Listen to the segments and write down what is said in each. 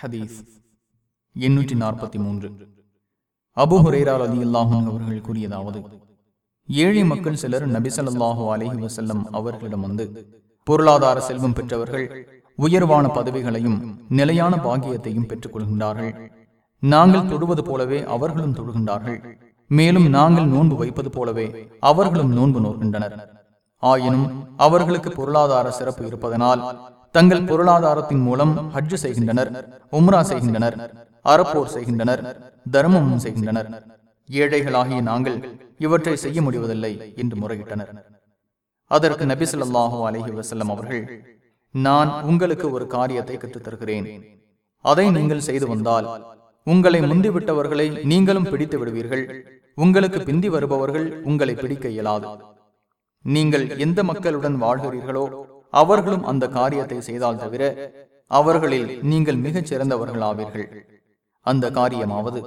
ஹதீஸ் எண்ணூற்றி நாற்பத்தி மூன்று. அபு ஹுரேரா அலி அல்லாஹும் அவர்கள் கூறியதாவது ஏழை மக்கள் சிலர் நபிசல்லாஹு அலஹி வசல்லம் அவர்களிடம் வந்து பொருளாதார செல்வம் பெற்றவர்கள் உயர்வான பதவிகளையும் நிலையான பாகியத்தையும் பெற்றுக் கொள்கின்றார்கள். நாங்கள் தொடுவது போலவே அவர்களும் தொடுகின்றார்கள். மேலும் நாங்கள் நோன்பு வைப்பது போலவே அவர்களும் நோன்பு நோக்கின்றனர் ஆயினும் அவர்களுக்கு பொருளாதார சிறப்பு இருப்பதனால் தங்கள் பொருளாதாரத்தின் மூலம் ஹஜ் செய்கின்றனர் உம்ரா செய்கின்றனர் அறப்போர் செய்கின்றனர் தர்மமும் செய்கின்றனர். ஏழைகளாகிய நாங்கள் இவற்றை செய்ய முடிவதில்லை என்று முறையிட்டனர். அதற்கு நபி அலஹி வசல்லம் அவர்கள் நான் உங்களுக்கு ஒரு காரியத்தை கற்றுத்தருகிறேன். அதை நீங்கள் செய்து வந்தால் உங்களை முந்திவிட்டவர்களை நீங்களும் பிடித்து விடுவீர்கள். உங்களுக்கு பிந்தி வருபவர்கள் உங்களை பிடிக்க இயலாது. நீங்கள் எந்த மக்களுடன் வாழ்கிறீர்களோ அவர்களும் அந்த காரியத்தை செய்தால் தவிர அவர்களில் நீங்கள் மிகச் சிறந்தவர்களாவீர்கள். அந்த காரியமாவது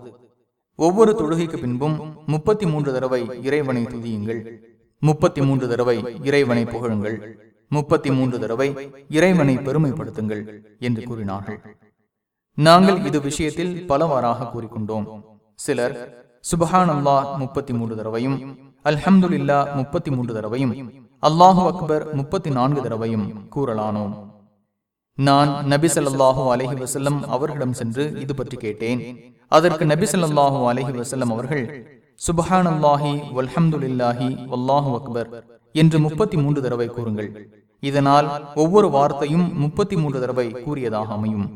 ஒவ்வொரு தொழுகைக்கு பின்பும் முப்பத்தி மூன்று தடவை இறைவனை துதியுங்கள். முப்பத்தி மூன்று தடவை இறைவனை புகழுங்கள். முப்பத்தி மூன்று தடவை இறைவனை பெருமைப்படுத்துங்கள் என்று கூறினார்கள். நாங்கள் இது விஷயத்தில் பலவாறாக கூறிக்கொண்டோம். சிலர் சுபஹான் முப்பத்தி மூன்று தடவையும் அல்ஹம்துல்லா முப்பத்தி மூன்று தடவையும் அல்லாஹு அக்பர் முப்பத்தி நான்கு தடவையும் கூறலானோம். நான் நபிசல்லாஹு அலஹி வசல்லம் அவர்களிடம் சென்று இது பற்றி கேட்டேன். அதற்கு நபிசல்லாஹு அலஹி வசல்லம் அவர்கள் சுபஹான் அல்லாஹி வல்ஹம்துலில்லாஹி வல்லாஹு அக்பர் என்று முப்பத்தி மூன்று தடவை கூறுங்கள். இதனால் ஒவ்வொரு வார்த்தையும் முப்பத்தி மூன்று தடவை கூறியதாக அமையும்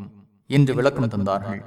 என்று விளக்கம் தந்தார்கள்.